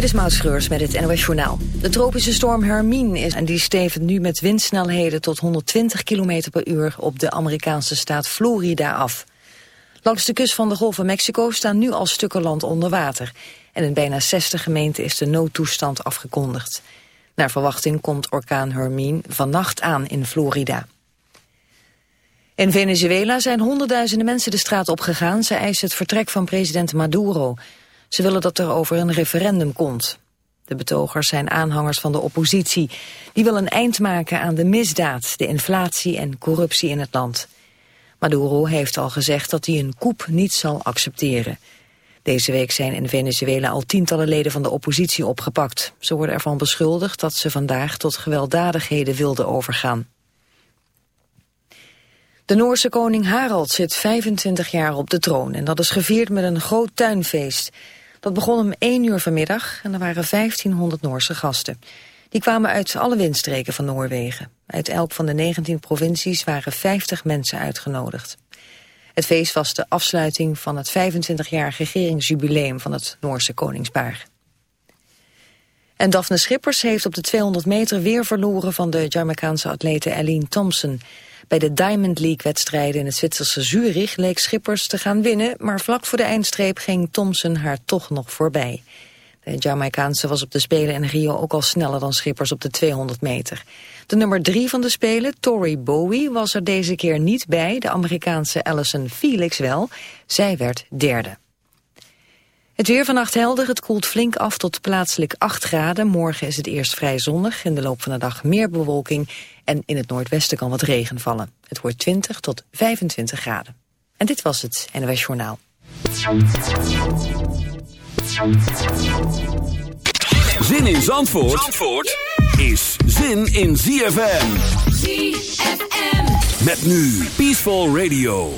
Dit is Maud met het NOS Journaal. De tropische storm Hermine is en die stevend nu met windsnelheden tot 120 km per uur op de Amerikaanse staat Florida af. Langs de kust van de Golf van Mexico staan nu al stukken land onder water. En in bijna 60 gemeenten is de noodtoestand afgekondigd. Naar verwachting komt orkaan Hermine vannacht aan in Florida. In Venezuela zijn honderdduizenden mensen de straat opgegaan. Ze eisen het vertrek van president Maduro. Ze willen dat er over een referendum komt. De betogers zijn aanhangers van de oppositie. Die wil een eind maken aan de misdaad, de inflatie en corruptie in het land. Maduro heeft al gezegd dat hij een coup niet zal accepteren. Deze week zijn in Venezuela al tientallen leden van de oppositie opgepakt. Ze worden ervan beschuldigd dat ze vandaag tot gewelddadigheden wilden overgaan. De Noorse koning Harald zit 25 jaar op de troon en dat is gevierd met een groot tuinfeest. Dat begon om 1 uur vanmiddag en er waren 1500 Noorse gasten. Die kwamen uit alle windstreken van Noorwegen. Uit elk van de 19 provincies waren 50 mensen uitgenodigd. Het feest was de afsluiting van het 25-jarig regeringsjubileum van het Noorse koningspaar. En Daphne Schippers heeft op de 200 meter weer verloren van de Jamaicaanse atlete Eileen Thompson. Bij de Diamond League-wedstrijden in het Zwitserse Zurich leek Schippers te gaan winnen, maar vlak voor de eindstreep ging Thompson haar toch nog voorbij. De Jamaicaanse was op de Spelen in Rio ook al sneller dan Schippers op de 200 meter. De nummer drie van de Spelen, Tori Bowie, was er deze keer niet bij. De Amerikaanse Allison Felix wel. Zij werd derde. Het weer vannacht helder, het koelt flink af tot plaatselijk 8 graden. Morgen is het eerst vrij zonnig, in de loop van de dag meer bewolking... en in het noordwesten kan wat regen vallen. Het wordt 20 tot 25 graden. En dit was het NOS Journaal. Zin in Zandvoort, Zandvoort is zin in ZFM. ZFM. Met nu Peaceful Radio.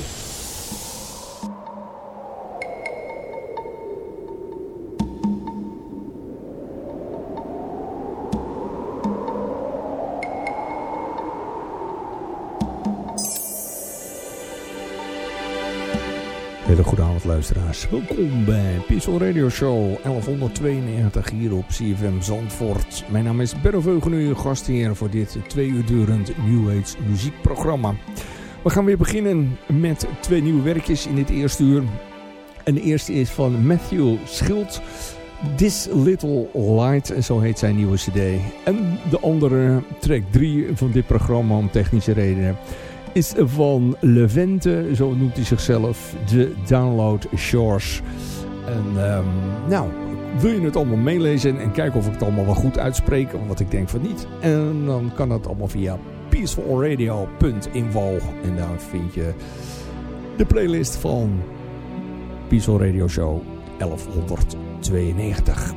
Hele luisteraars. Welkom bij Pixel Radio Show 1192 hier op CFM Zandvoort. Mijn naam is Veugen, uw gastheer voor dit twee uur durend New Age muziekprogramma. We gaan weer beginnen met twee nieuwe werkjes in dit eerste uur. En de eerste is van Matthew Schild. This Little Light, zo heet zijn nieuwe cd. En de andere, track 3 van dit programma om technische redenen is van Levente, zo noemt hij zichzelf, de Download Shores. En um, nou, wil je het allemaal meelezen en kijken of ik het allemaal wel goed uitspreek, wat ik denk van niet. En dan kan dat allemaal via peacefulradio.info en daar vind je de playlist van Peaceful Radio Show 1192.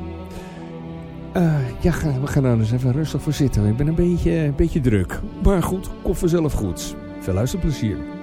Uh, ja, we gaan daar eens even rustig voor zitten. Ik ben een beetje, een beetje druk. Maar goed, komt vanzelf goed. Veel luisterplezier.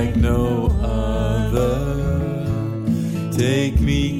like no other. Take me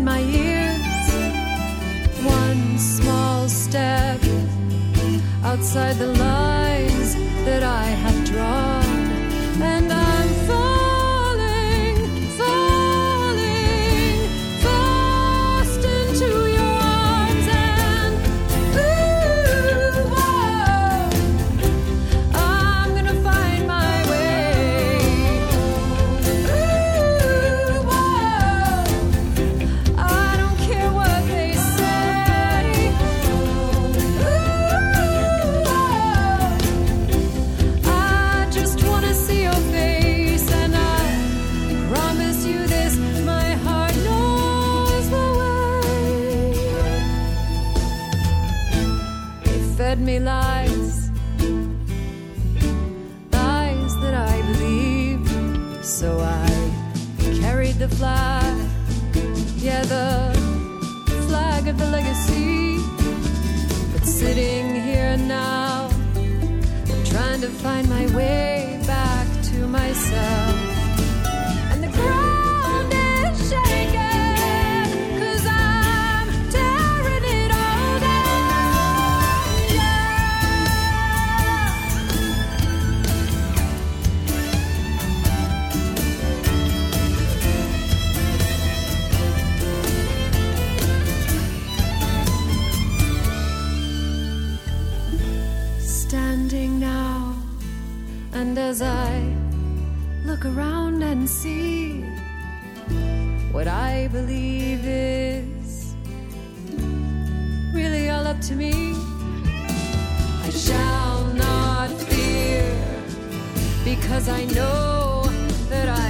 in my ears. One small step outside the lines that I have drawn, and I. and see what I believe is really all up to me. I shall not fear because I know that I